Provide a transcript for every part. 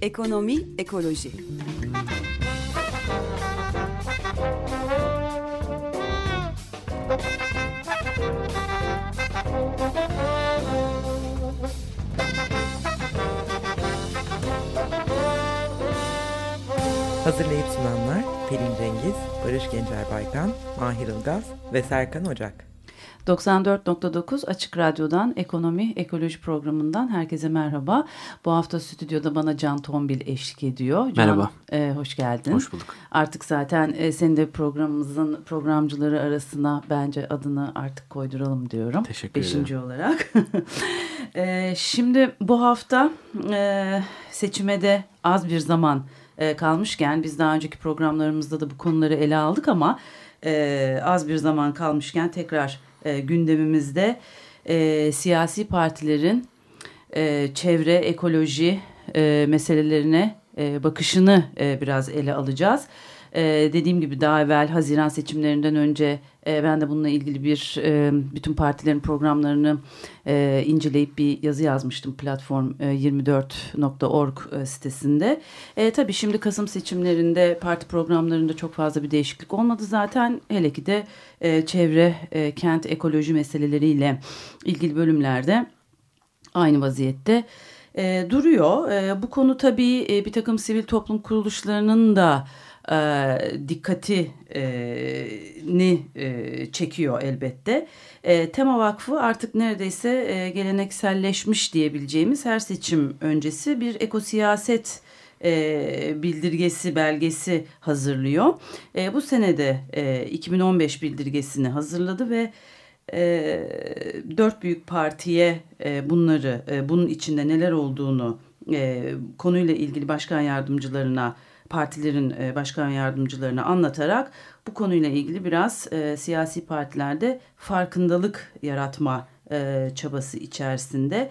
Ekonomi, ekoloji. Pelin Cengiz, Barış Gencer Baykan, Mahir Ilgaz ve Serkan Ocak. 94.9 Açık Radyo'dan Ekonomi Ekoloji programından herkese merhaba. Bu hafta stüdyoda bana Can Tombil eşlik ediyor. Can, merhaba. E, hoş geldin. Hoş bulduk. Artık zaten e, senin de programımızın programcıları arasına bence adını artık koyduralım diyorum. Teşekkür Beşinci ederim. olarak. e, şimdi bu hafta e, seçime de az bir zaman e, kalmışken biz daha önceki programlarımızda da bu konuları ele aldık ama e, az bir zaman kalmışken tekrar e, gündemimizde e, siyasi partilerin e, çevre, ekoloji e, meselelerine e, bakışını e, biraz ele alacağız. E, dediğim gibi daha evvel Haziran seçimlerinden önce e, ben de bununla ilgili bir e, bütün partilerin programlarını e, inceleyip bir yazı yazmıştım platform e, 24.org e, sitesinde. E, tabii şimdi Kasım seçimlerinde parti programlarında çok fazla bir değişiklik olmadı zaten. Hele ki de çevre, kent, ekoloji meseleleriyle ilgili bölümlerde aynı vaziyette e, duruyor. E, bu konu tabii e, bir takım sivil toplum kuruluşlarının da e, dikkatini e, çekiyor elbette. E, Tema Vakfı artık neredeyse e, gelenekselleşmiş diyebileceğimiz her seçim öncesi bir ekosiyaset e, bildirgesi belgesi hazırlıyor. E, bu senede e, 2015 bildirgesini hazırladı ve e, dört büyük partiye e, bunları e, bunun içinde neler olduğunu e, konuyla ilgili başkan yardımcılarına partilerin e, başkan yardımcılarına anlatarak bu konuyla ilgili biraz e, siyasi partilerde farkındalık yaratma e, çabası içerisinde.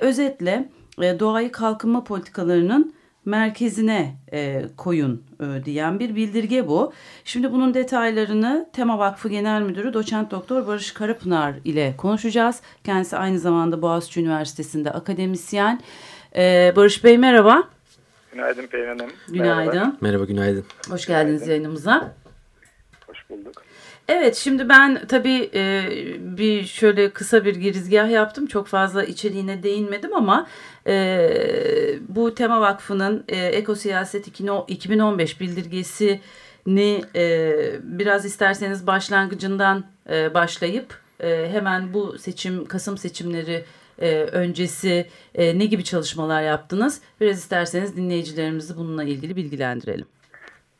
Özetle doğayı kalkınma politikalarının merkezine koyun diyen bir bildirge bu. Şimdi bunun detaylarını Tema Vakfı Genel Müdürü Doçent Doktor Barış Karapınar ile konuşacağız. Kendisi aynı zamanda Boğaziçi Üniversitesi'nde akademisyen. Barış Bey merhaba. Günaydın Pelin Hanım. Günaydın. Merhaba. Merhaba, günaydın. Hoş geldiniz Günaydın. yayınımıza. Hoş bulduk. Evet şimdi ben tabii e, bir şöyle kısa bir girizgah yaptım. Çok fazla içeriğine değinmedim ama e, bu Tema Vakfı'nın e, Ekosiyaset 2015 bildirgesini e, biraz isterseniz başlangıcından e, başlayıp e, hemen bu seçim Kasım seçimleri e, öncesi e, ne gibi çalışmalar yaptınız? Biraz isterseniz dinleyicilerimizi bununla ilgili bilgilendirelim.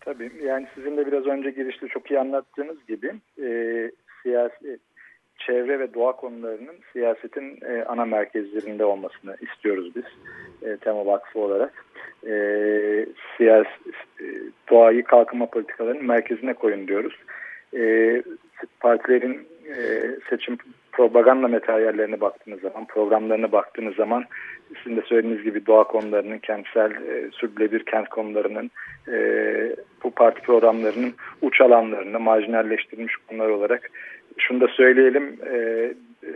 Tabii yani sizin de biraz önce girişte çok iyi anlattığınız gibi e, siyasi çevre ve doğa konularının siyasetin e, ana merkezlerinde olmasını istiyoruz biz e, Tema Vakfı olarak. E, siyasi, e, doğayı kalkınma politikalarının merkezine koyun diyoruz. E, partilerin e, seçim propaganda materyallerine baktığınız zaman, programlarına baktığınız zaman sizin de söylediğiniz gibi doğa konularının, kentsel e, sürdürülebilir kent konularının e, bu parti programlarının uç alanlarında marjinalleştirilmiş konular olarak şunu da söyleyelim e,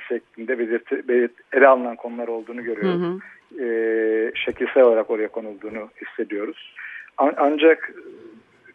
şeklinde belirti, belirt, ele alınan konular olduğunu görüyoruz. Hı hı. E, şekilsel olarak oraya konulduğunu hissediyoruz. An, ancak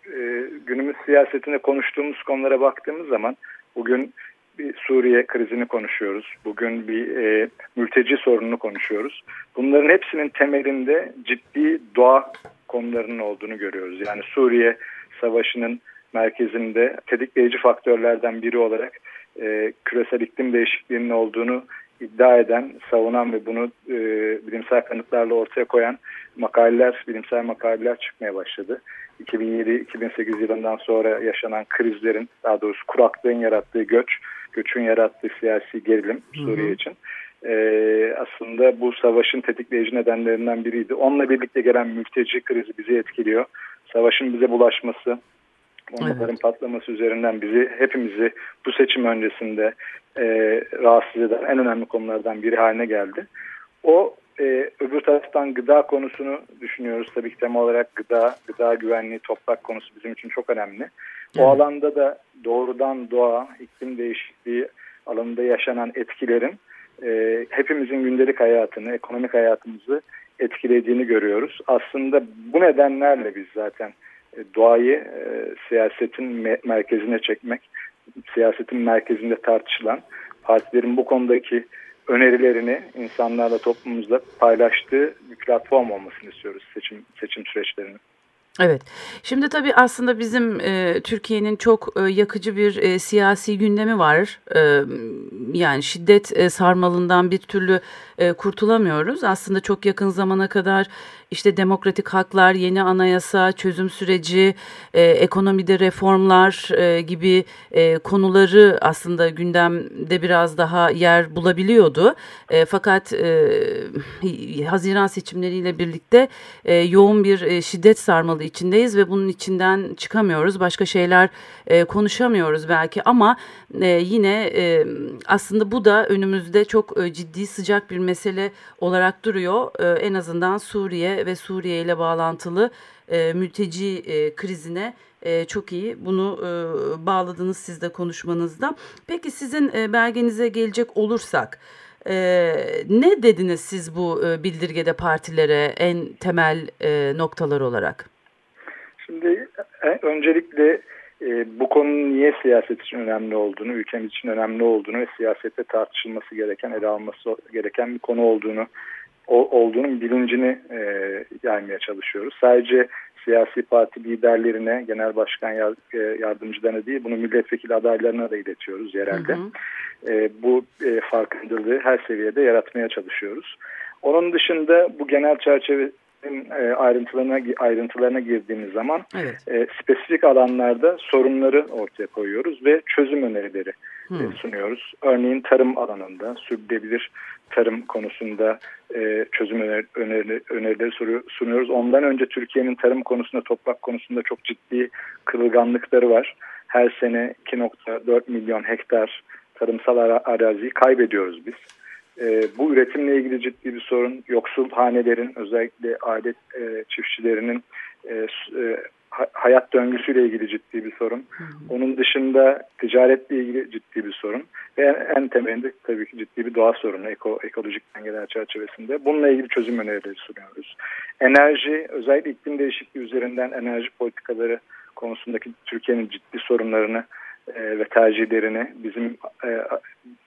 e, günümüz siyasetinde konuştuğumuz konulara baktığımız zaman bugün bir Suriye krizini konuşuyoruz. Bugün bir e, mülteci sorununu konuşuyoruz. Bunların hepsinin temelinde ciddi doğa konularının olduğunu görüyoruz. Yani Suriye savaşının merkezinde tetikleyici faktörlerden biri olarak e, küresel iklim değişikliğinin olduğunu iddia eden, savunan ve bunu e, bilimsel kanıtlarla ortaya koyan makaleler, bilimsel makaleler çıkmaya başladı. 2007-2008 yılından sonra yaşanan krizlerin, daha doğrusu kuraklığın yarattığı göç, göçün yarattığı siyasi gerilim Suriye için ee, aslında bu savaşın tetikleyici nedenlerinden biriydi. Onunla birlikte gelen mülteci krizi bizi etkiliyor. Savaşın bize bulaşması, bombaların evet. patlaması üzerinden bizi, hepimizi bu seçim öncesinde e, rahatsız eden en önemli konulardan biri haline geldi. O e, öbür taraftan gıda konusunu düşünüyoruz. Tabii ki tema olarak gıda, gıda güvenliği, toprak konusu bizim için çok önemli. O evet. alanda da doğrudan doğa, iklim değişikliği alanında yaşanan etkilerin e, hepimizin gündelik hayatını, ekonomik hayatımızı etkilediğini görüyoruz. Aslında bu nedenlerle biz zaten e, doğayı e, siyasetin me merkezine çekmek, siyasetin merkezinde tartışılan partilerin bu konudaki önerilerini insanlarla toplumumuzla paylaştığı bir platform olmasını istiyoruz seçim seçim süreçlerinin. Evet. Şimdi tabii aslında bizim e, Türkiye'nin çok e, yakıcı bir e, siyasi gündemi var. E, yani şiddet e, sarmalından bir türlü e, kurtulamıyoruz. Aslında çok yakın zamana kadar işte demokratik haklar, yeni anayasa, çözüm süreci, e, ekonomide reformlar e, gibi e, konuları aslında gündemde biraz daha yer bulabiliyordu. E, fakat e, Haziran seçimleriyle birlikte e, yoğun bir e, şiddet sarmalı içindeyiz ve bunun içinden çıkamıyoruz. Başka şeyler e, konuşamıyoruz belki ama e, yine e, aslında bu da önümüzde çok e, ciddi sıcak bir mesele olarak duruyor. E, en azından Suriye ve Suriye ile bağlantılı e, mülteci e, krizine e, çok iyi bunu e, bağladınız siz de konuşmanızda. Peki sizin e, belgenize gelecek olursak e, ne dediniz siz bu e, bildirgede partilere en temel e, noktalar olarak? Şimdi e, öncelikle e, bu konunun niye siyaset için önemli olduğunu, ülkemiz için önemli olduğunu ve siyasette tartışılması gereken, ele alması gereken bir konu olduğunu o, olduğunun bilincini e, yaymaya çalışıyoruz. Sadece siyasi parti liderlerine, genel başkan e, yardımcılarına değil, bunu milletvekili adaylarına da iletiyoruz yerelde. Hı hı. E, bu e, farkındalığı her seviyede yaratmaya çalışıyoruz. Onun dışında bu genel çerçeve e, ayrıntılarına ayrıntılarına girdiğimiz zaman evet. e, spesifik alanlarda sorunları ortaya koyuyoruz ve çözüm önerileri hmm. sunuyoruz. Örneğin tarım alanında sürdürülebilir tarım konusunda e, çözüm öner, öneri, önerileri sunuyoruz. Ondan önce Türkiye'nin tarım konusunda, toprak konusunda çok ciddi kırılganlıkları var. Her sene 2.4 milyon hektar tarımsal araziyi kaybediyoruz biz. E, bu üretimle ilgili ciddi bir sorun. Yoksul hanelerin özellikle aile e, çiftçilerinin e, e, hayat döngüsüyle ilgili ciddi bir sorun. Hı hı. Onun dışında ticaretle ilgili ciddi bir sorun. Ve en, en temelinde tabii ki ciddi bir doğa sorunu eko, ekolojik dengeler çerçevesinde. Bununla ilgili çözüm önerileri sunuyoruz. Enerji, özellikle iklim değişikliği üzerinden enerji politikaları konusundaki Türkiye'nin ciddi sorunlarını e, ve tercihlerini bizim e,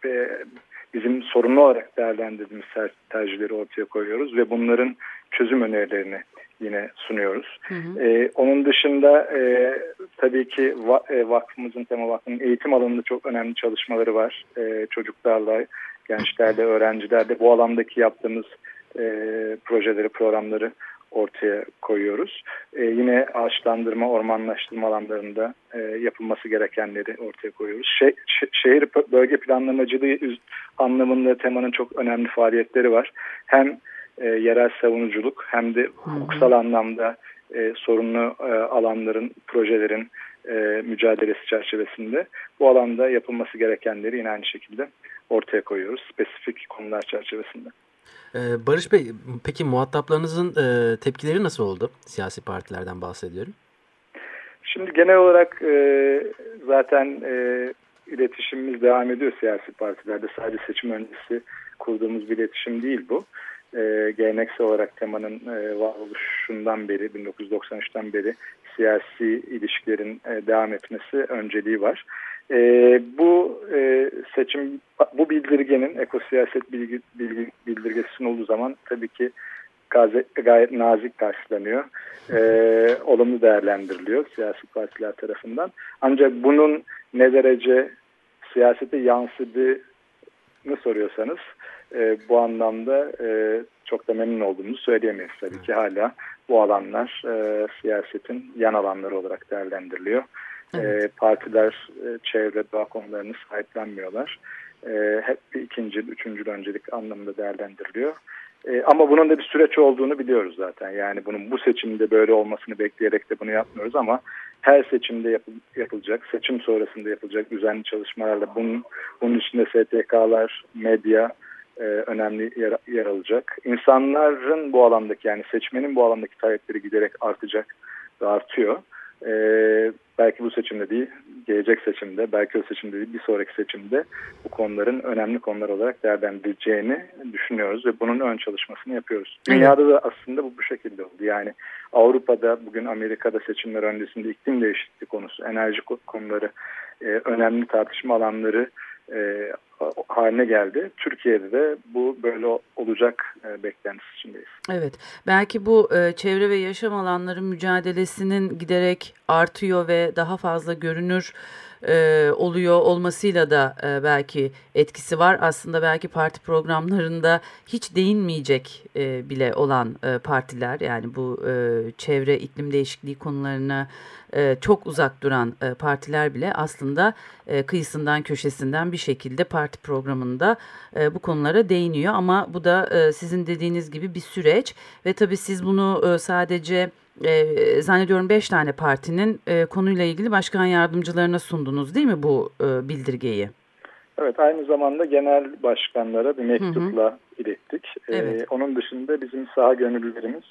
e, bizim sorunlu olarak değerlendirdiğimiz tercihleri ortaya koyuyoruz ve bunların çözüm önerilerini yine sunuyoruz. Hı hı. Ee, onun dışında e, tabii ki va, e, vakfımızın, tema vakfının eğitim alanında çok önemli çalışmaları var. E, çocuklarla, gençlerle, öğrencilerle bu alandaki yaptığımız e, projeleri, programları ortaya koyuyoruz. E, yine ağaçlandırma, ormanlaştırma alanlarında e, yapılması gerekenleri ortaya koyuyoruz. Şe şehir bölge planlamacılığı anlamında temanın çok önemli faaliyetleri var. Hem e, yerel savunuculuk hem de hukuksal anlamda e, sorunlu e, alanların, projelerin e, mücadelesi çerçevesinde bu alanda yapılması gerekenleri yine aynı şekilde ortaya koyuyoruz. Spesifik konular çerçevesinde. Ee, Barış Bey, peki muhataplarınızın e, tepkileri nasıl oldu? Siyasi partilerden bahsediyorum. Şimdi genel olarak e, zaten e, iletişimimiz devam ediyor siyasi partilerde. Sadece seçim öncesi kurduğumuz bir iletişim değil bu e, geleneksel olarak temanın e, varoluşundan beri 1993'ten beri siyasi ilişkilerin e, devam etmesi önceliği var. E, bu e, seçim bu bildirgenin ekosiyaset bilgi, bilgi, bildirgesi sunulduğu zaman tabii ki gayet, gayet nazik karşılanıyor. E, olumlu değerlendiriliyor siyasi partiler tarafından. Ancak bunun ne derece siyasete yansıdığını soruyorsanız e, bu anlamda e, çok da memnun olduğumuzu söyleyemeyiz tabii ki hala bu alanlar e, siyasetin yan alanları olarak değerlendiriliyor. E, evet. E, partiler e, çevre doğa konularını sahiplenmiyorlar. E, hep bir ikinci, üçüncü öncelik anlamında değerlendiriliyor. E, ama bunun da bir süreç olduğunu biliyoruz zaten. Yani bunun bu seçimde böyle olmasını bekleyerek de bunu yapmıyoruz ama her seçimde yapıl, yapılacak, seçim sonrasında yapılacak düzenli çalışmalarla bunun, bunun içinde STK'lar, medya, e, önemli yer, yer alacak. İnsanların bu alandaki yani seçmenin bu alandaki talepleri giderek artacak ve artıyor. E, belki bu seçimde değil, gelecek seçimde, belki o seçimde değil, bir sonraki seçimde bu konuların önemli konular olarak değerlendirileceğini düşünüyoruz ve bunun ön çalışmasını yapıyoruz. Evet. Dünyada da aslında bu bu şekilde oldu. Yani Avrupa'da, bugün Amerika'da seçimler öncesinde iklim değişikliği konusu, enerji konuları, e, önemli tartışma alanları e, haline geldi. Türkiye'de de bu böyle olacak e, beklentisi içindeyiz. Evet, belki bu e, çevre ve yaşam alanları mücadelesinin giderek artıyor ve daha fazla görünür e, oluyor olmasıyla da e, belki etkisi var. Aslında belki parti programlarında hiç değinmeyecek e, bile olan e, partiler yani bu e, çevre iklim değişikliği konularına e, çok uzak duran e, partiler bile aslında e, kıyısından köşesinden bir şekilde parti programında e, bu konulara değiniyor. Ama bu da e, sizin dediğiniz gibi bir süreç ve tabii siz bunu e, sadece e, zannediyorum 5 tane partinin e, konuyla ilgili başkan yardımcılarına sundunuz değil mi bu e, bildirgeyi? Evet aynı zamanda genel başkanlara bir mektupla hı hı. ilettik. Evet. Ee, onun dışında bizim saha gönüllülerimiz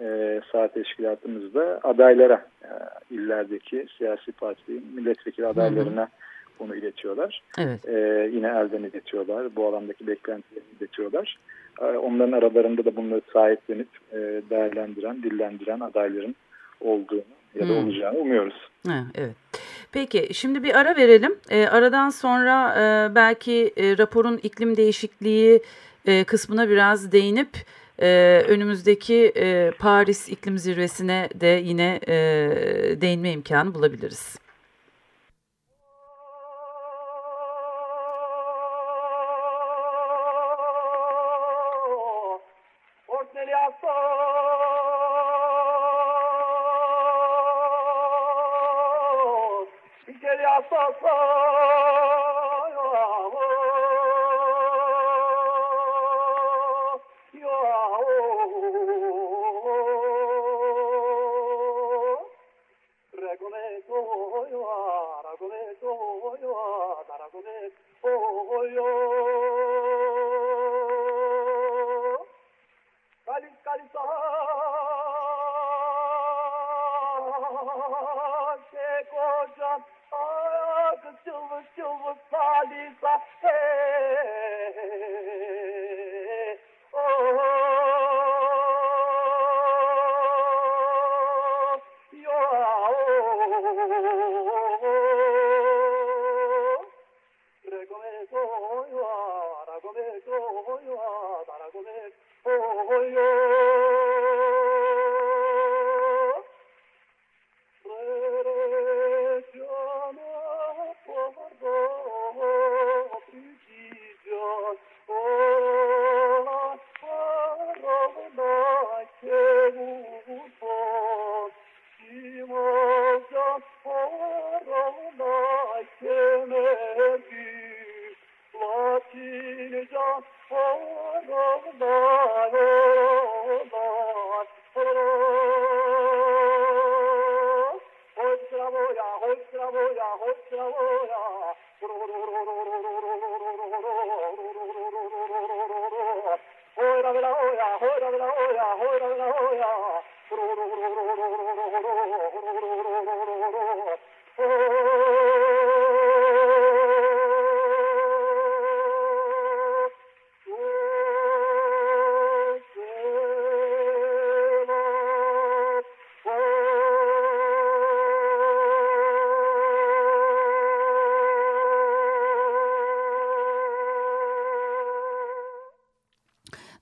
e, saha teşkilatımızda adaylara e, illerdeki siyasi parti milletvekili adaylarına hı hı. bunu iletiyorlar. Evet. E, yine elden iletiyorlar. Bu alandaki beklentilerini iletiyorlar. E, onların aralarında da bunları sahiplenip e, değerlendiren, dillendiren adayların olduğunu ya da hmm. olacağını umuyoruz. Ha, evet. Peki şimdi bir ara verelim. E, aradan sonra e, belki e, raporun iklim değişikliği e, kısmına biraz değinip e, önümüzdeki e, Paris iklim zirvesine de yine e, değinme imkanı bulabiliriz. silver, silver, silver, silver, silver,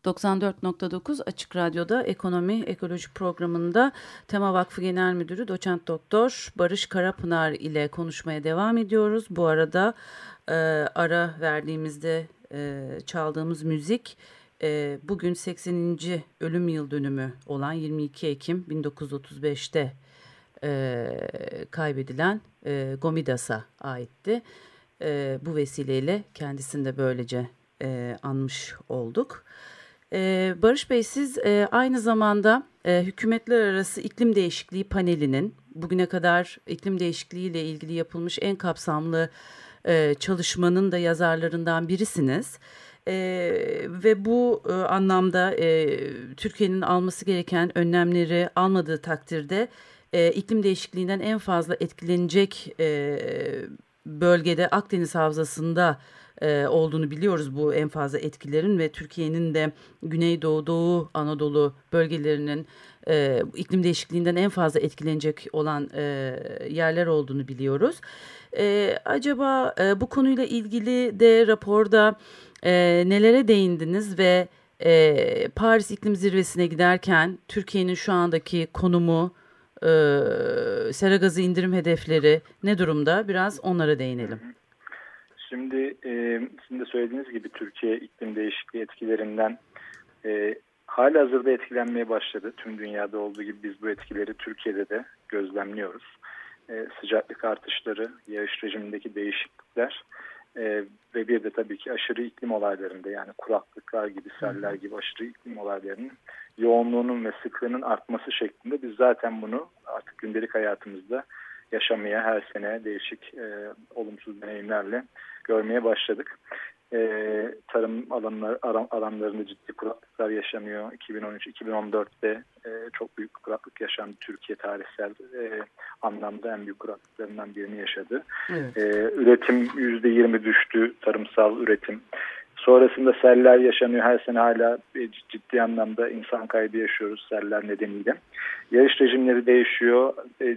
...94.9 Açık Radyo'da Ekonomi Ekoloji programında Tema Vakfı Genel Müdürü Doçent Doktor Barış Karapınar ile konuşmaya devam ediyoruz. Bu arada e, ara verdiğimizde e, çaldığımız müzik e, bugün 80. ölüm yıl dönümü olan 22 Ekim 1935'te e, kaybedilen e, Gomidas'a aitti. E, bu vesileyle kendisini de böylece e, anmış olduk. E, Barış Bey siz e, aynı zamanda e, Hükümetler Arası İklim Değişikliği Paneli'nin bugüne kadar iklim değişikliği ile ilgili yapılmış en kapsamlı e, çalışmanın da yazarlarından birisiniz. E, ve bu e, anlamda e, Türkiye'nin alması gereken önlemleri almadığı takdirde e, iklim değişikliğinden en fazla etkilenecek e, bölgede Akdeniz Havzası'nda e, olduğunu biliyoruz bu en fazla etkilerin ve Türkiye'nin de Güneydoğu, Doğu Anadolu bölgelerinin e, iklim değişikliğinden en fazla etkilenecek olan e, yerler olduğunu biliyoruz. E, acaba e, bu konuyla ilgili de raporda e, nelere değindiniz ve e, Paris İklim Zirvesi'ne giderken Türkiye'nin şu andaki konumu, e, sera gazı indirim hedefleri ne durumda? Biraz onlara değinelim. Şimdi e, sizin de söylediğiniz gibi Türkiye iklim değişikliği etkilerinden e, hala hazırda etkilenmeye başladı. Tüm dünyada olduğu gibi biz bu etkileri Türkiye'de de gözlemliyoruz. E, sıcaklık artışları, yağış rejimindeki değişiklikler e, ve bir de tabii ki aşırı iklim olaylarında yani kuraklıklar gibi, seller gibi aşırı iklim olaylarının yoğunluğunun ve sıklığının artması şeklinde biz zaten bunu artık gündelik hayatımızda yaşamaya her sene değişik e, olumsuz deneyimlerle görmeye başladık. E, tarım alanlar, alanlarında ciddi kuraklıklar yaşanıyor. 2013-2014'te e, çok büyük kuraklık yaşandı. Türkiye tarihsel e, anlamda en büyük kuraklıklarından birini yaşadı. Evet. E, üretim %20 düştü, tarımsal üretim. Sonrasında seller yaşanıyor. Her sene hala ciddi anlamda insan kaybı yaşıyoruz seller nedeniyle. Yarış rejimleri değişiyor. E,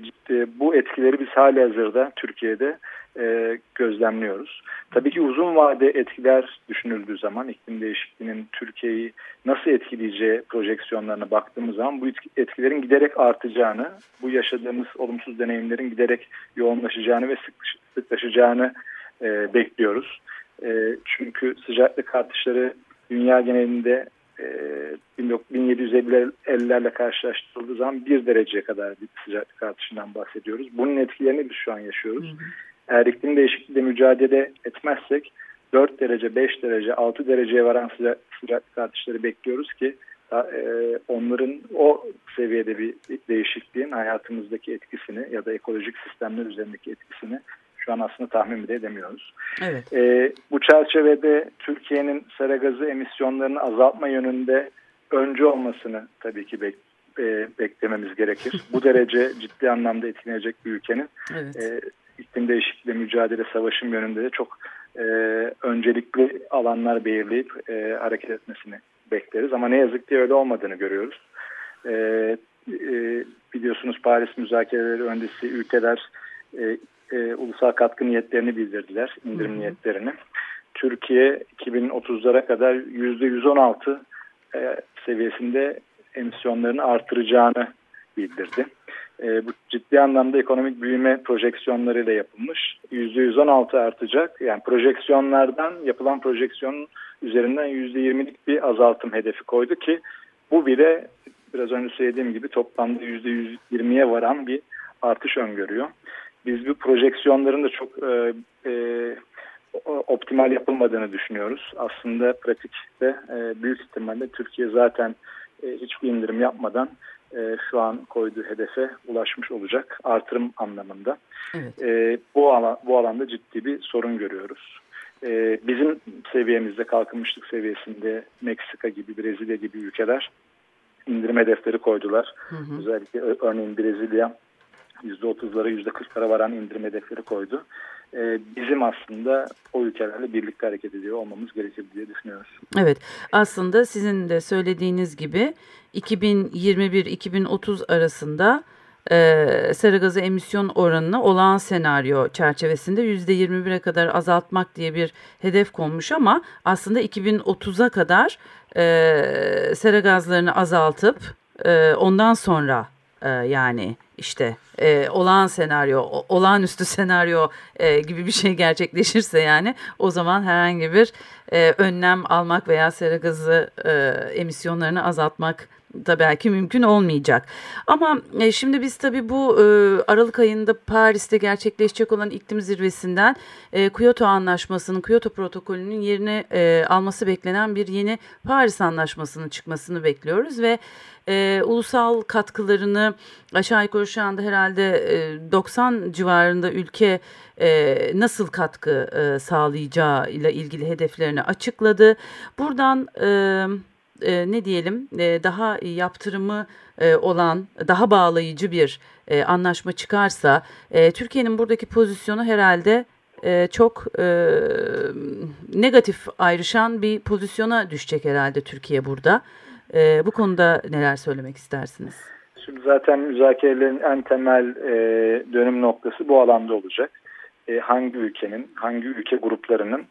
bu etkileri biz hala hazırda Türkiye'de e, gözlemliyoruz. Tabii ki uzun vade etkiler düşünüldüğü zaman iklim değişikliğinin Türkiye'yi nasıl etkileyeceği projeksiyonlarına baktığımız zaman bu etkilerin giderek artacağını, bu yaşadığımız olumsuz deneyimlerin giderek yoğunlaşacağını ve sıklaşacağını e, bekliyoruz. E, çünkü sıcaklık artışları dünya genelinde e, 1750'lerle karşılaştırıldığı zaman bir dereceye kadar bir sıcaklık artışından bahsediyoruz. Bunun etkilerini biz şu an yaşıyoruz. Hı hı. Eğer iklim değişikliğiyle mücadele etmezsek 4 derece, 5 derece, 6 dereceye varan sıcak, sıcaklık artışları bekliyoruz ki e, onların o seviyede bir değişikliğin hayatımızdaki etkisini ya da ekolojik sistemler üzerindeki etkisini aslında tahmin bile edemiyoruz. Evet. E, bu çerçevede Türkiye'nin sera gazı emisyonlarını azaltma yönünde öncü olmasını tabii ki bek, e, beklememiz gerekir. bu derece ciddi anlamda etkileyecek bir ülkenin evet. e, iklim değişikliği mücadele savaşın yönünde de çok e, öncelikli alanlar belirleyip e, hareket etmesini bekleriz. Ama ne yazık ki öyle olmadığını görüyoruz. E, e, biliyorsunuz Paris müzakereleri öncesi ülkeler e, e, ulusal katkı niyetlerini bildirdiler, indirim hı hı. niyetlerini. Türkiye 2030'lara kadar %116 e, seviyesinde emisyonlarını artıracağını bildirdi. E, bu ciddi anlamda ekonomik büyüme projeksiyonlarıyla yapılmış. %116 artacak. Yani projeksiyonlardan yapılan projeksiyonun üzerinden %20'lik bir azaltım hedefi koydu ki bu bile biraz önce söylediğim gibi toplamda %120'ye varan bir artış öngörüyor. Biz bu projeksiyonların da çok e, e, optimal yapılmadığını düşünüyoruz. Aslında pratikte e, büyük ihtimalle Türkiye zaten e, hiçbir indirim yapmadan e, şu an koyduğu hedefe ulaşmış olacak artırım anlamında. Evet. E, bu, alan, bu alanda ciddi bir sorun görüyoruz. E, bizim seviyemizde kalkınmışlık seviyesinde Meksika gibi Brezilya gibi ülkeler indirim hedefleri koydular. Hı hı. Özellikle örneğin Brezilya %30'lara %40'lara varan indirim hedefleri koydu. Ee, bizim aslında o ülkelerle birlikte hareket ediyor olmamız gerekir diye düşünüyoruz. Evet aslında sizin de söylediğiniz gibi 2021-2030 arasında e, sera gazı emisyon oranını olağan senaryo çerçevesinde %21'e kadar azaltmak diye bir hedef konmuş ama aslında 2030'a kadar e, sera gazlarını azaltıp e, ondan sonra e, yani işte e, olağan senaryo, olağanüstü senaryo e, gibi bir şey gerçekleşirse yani o zaman herhangi bir e, önlem almak veya sera gazı e, emisyonlarını azaltmak da belki mümkün olmayacak. Ama e, şimdi biz tabii bu e, Aralık ayında Paris'te gerçekleşecek olan iklim zirvesinden e, Kyoto Anlaşması'nın, Kyoto Protokolü'nün yerine alması beklenen bir yeni Paris Anlaşması'nın çıkmasını bekliyoruz ve ulusal katkılarını aşağı yukarı şu anda herhalde e, 90 civarında ülke nasıl katkı e, sağlayacağı ile ilgili hedeflerini açıkladı. Buradan e, e, ne diyelim e, daha yaptırımı e, olan daha bağlayıcı bir e, anlaşma çıkarsa e, Türkiye'nin buradaki pozisyonu herhalde e, çok e, negatif ayrışan bir pozisyona düşecek herhalde Türkiye burada. E, bu konuda neler söylemek istersiniz? Şimdi zaten müzakerelerin en temel e, dönüm noktası bu alanda olacak. E, hangi ülkenin, hangi ülke gruplarının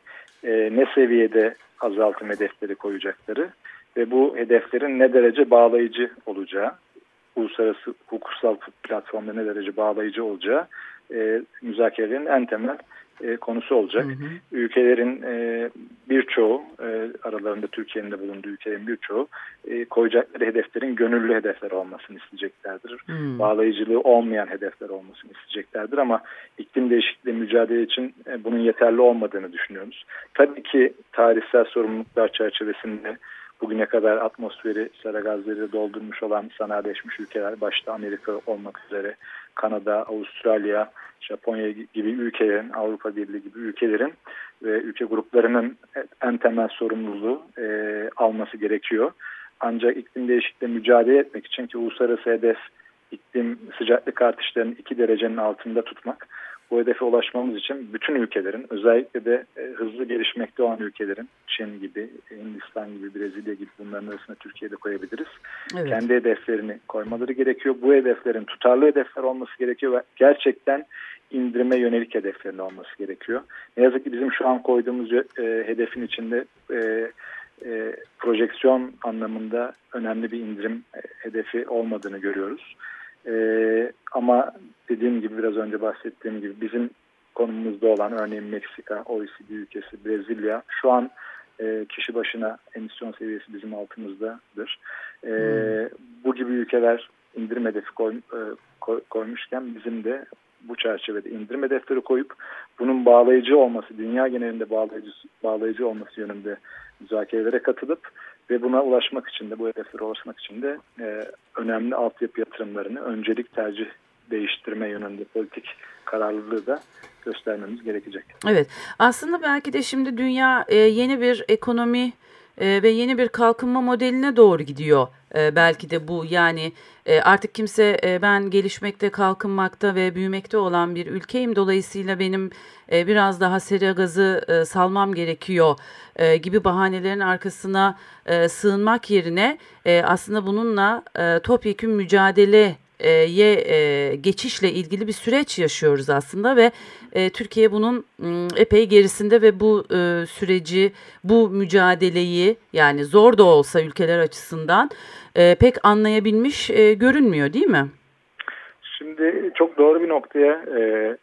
e, ne seviyede azaltım hedefleri koyacakları ve bu hedeflerin ne derece bağlayıcı olacağı, uluslararası hukuksal platformda ne derece bağlayıcı olacağı e, müzakerelerin en temel e, konusu olacak. Hı hı. Ülkelerin e, birçoğu, e, aralarında Türkiye'nin de bulunduğu ülkelerin birçoğu e, koyacakları hedeflerin gönüllü hedefler olmasını isteyeceklerdir. Hı. Bağlayıcılığı olmayan hedefler olmasını isteyeceklerdir ama iklim değişikliği mücadele için e, bunun yeterli olmadığını düşünüyoruz. Tabii ki tarihsel sorumluluklar çerçevesinde bugüne kadar atmosferi sera gazları doldurmuş olan sanayileşmiş ülkeler başta Amerika olmak üzere Kanada, Avustralya, Japonya gibi ülkelerin, Avrupa Birliği gibi ülkelerin ve ülke gruplarının en temel sorumluluğu e, alması gerekiyor. Ancak iklim değişikliği mücadele etmek için ki uluslararası hedef iklim sıcaklık artışlarının 2 derecenin altında tutmak bu hedefe ulaşmamız için bütün ülkelerin özellikle de e, hızlı gelişmekte olan ülkelerin Çin gibi, Hindistan gibi, Brezilya gibi bunların arasında Türkiye'de koyabiliriz. Evet. Kendi hedeflerini koymaları gerekiyor. Bu hedeflerin tutarlı hedefler olması gerekiyor ve gerçekten indirime yönelik hedeflerin olması gerekiyor. Ne yazık ki bizim şu an koyduğumuz e, hedefin içinde e, e, projeksiyon anlamında önemli bir indirim e, hedefi olmadığını görüyoruz. E, ama dediğim gibi biraz önce bahsettiğim gibi bizim konumumuzda olan örneğin Meksika, OECD ülkesi, Brezilya şu an e, kişi başına emisyon seviyesi bizim altımızdadır. E, hmm. Bu gibi ülkeler indirim hedefi koy, e, koy, koymuşken bizim de bu çerçevede indirim hedefleri koyup bunun bağlayıcı olması, dünya genelinde bağlayıcı, bağlayıcı olması yönünde müzakerelere katılıp ve buna ulaşmak için de bu hedeflere ulaşmak için de e, önemli altyapı yatırımlarını öncelik tercih değiştirme yönünde politik kararlılığı da göstermemiz gerekecek. Evet aslında belki de şimdi dünya e, yeni bir ekonomi e, ve yeni bir kalkınma modeline doğru gidiyor. E, belki de bu yani e, artık kimse e, ben gelişmekte, kalkınmakta ve büyümekte olan bir ülkeyim. Dolayısıyla benim e, biraz daha sera gazı e, salmam gerekiyor e, gibi bahanelerin arkasına e, sığınmak yerine e, aslında bununla e, topyekün mücadele e, geçişle ilgili bir süreç yaşıyoruz aslında ve e, Türkiye bunun epey gerisinde ve bu e, süreci, bu mücadeleyi yani zor da olsa ülkeler açısından e, pek anlayabilmiş e, görünmüyor değil mi? Şimdi çok doğru bir noktaya e,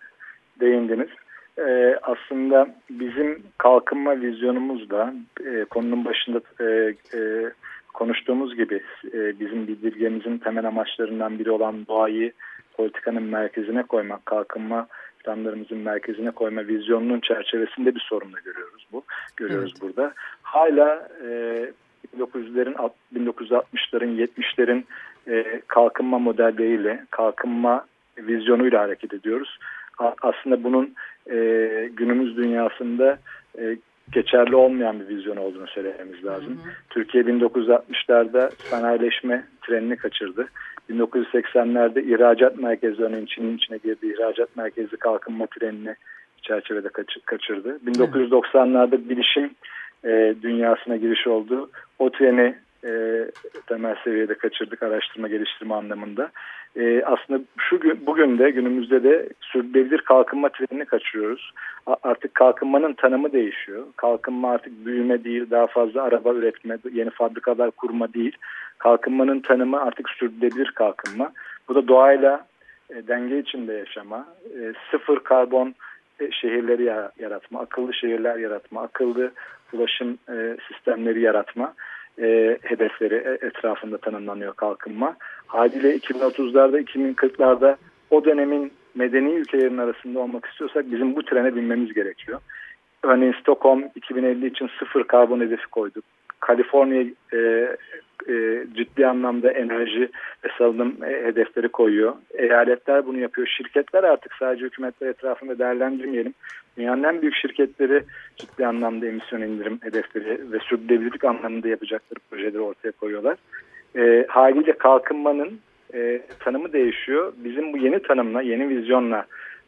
değindiniz. E, aslında bizim kalkınma vizyonumuz da e, konunun başında e, e, konuştuğumuz gibi e, bizim bildirgemizin temel amaçlarından biri olan doğayı politikanın merkezine koymak, kalkınma planlarımızın merkezine koyma vizyonunun çerçevesinde bir sorunla görüyoruz bu. Görüyoruz evet. burada. Hala e, 1900'lerin 1960'ların 70'lerin e, kalkınma modelleriyle, kalkınma vizyonuyla hareket ediyoruz. Aslında bunun e, günümüz dünyasında e, geçerli olmayan bir vizyon olduğunu söylememiz lazım. Hı hı. Türkiye 1960'larda sanayileşme trenini kaçırdı. 1980'lerde ihracat merkezlerinin Çin'in içine girdiği ihracat merkezi kalkınma trenini çerçevede kaçırdı. 1990'larda bilişim e, dünyasına giriş oldu. O treni e, temel seviyede kaçırdık araştırma geliştirme anlamında. E, aslında şu gün, bugün de günümüzde de sürdürülebilir kalkınma trenini kaçırıyoruz. A, artık kalkınmanın tanımı değişiyor. Kalkınma artık büyüme değil, daha fazla araba üretme, yeni fabrikalar kurma değil. Kalkınmanın tanımı artık sürdürülebilir kalkınma. Bu da doğayla e, denge içinde yaşama, e, sıfır karbon e, şehirleri yaratma, akıllı şehirler yaratma, akıllı ulaşım e, sistemleri yaratma e, hedefleri e, etrafında tanımlanıyor kalkınma. Haliyle 2030'larda 2040'larda o dönemin medeni ülkelerin arasında olmak istiyorsak bizim bu trene binmemiz gerekiyor. Örneğin Stockholm 2050 için sıfır karbon hedefi koyduk. Kaliforniya e, e, ciddi anlamda enerji ve salınım e, hedefleri koyuyor. Eyaletler bunu yapıyor. Şirketler artık sadece hükümetler etrafında değerlendirmeyelim. Dünyanın en büyük şirketleri ciddi anlamda emisyon indirim hedefleri ve sürdürülebilirlik anlamında yapacakları projeleri ortaya koyuyorlar. E, haliyle kalkınmanın e, tanımı değişiyor. Bizim bu yeni tanımla, yeni vizyonla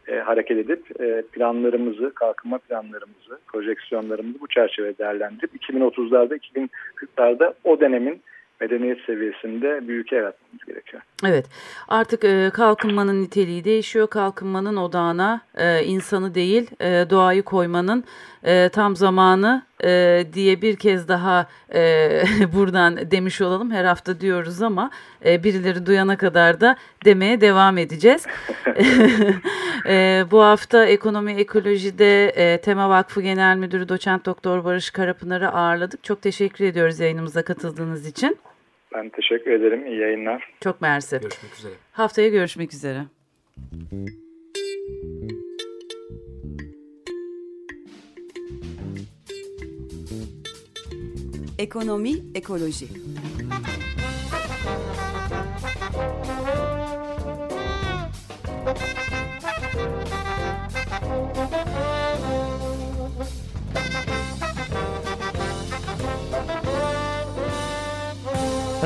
e, hareket edip e, planlarımızı, kalkınma planlarımızı, projeksiyonlarımızı bu çerçevede değerlendirip 2030'larda, 2040'larda o dönemin medeniyet seviyesinde bir ülke yaratmamız gerekiyor. Evet artık e, kalkınmanın niteliği değişiyor. Kalkınmanın odağına e, insanı değil e, doğayı koymanın e, tam zamanı e, diye bir kez daha e, buradan demiş olalım. Her hafta diyoruz ama e, birileri duyana kadar da demeye devam edeceğiz. e, bu hafta Ekonomi Ekoloji'de e, Tema Vakfı Genel Müdürü Doçent Doktor Barış Karapınar'ı ağırladık. Çok teşekkür ediyoruz yayınımıza katıldığınız için. Ben teşekkür ederim. İyi yayınlar. Çok mersi. Görüşmek üzere. Haftaya görüşmek üzere. Ekonomi, ekoloji.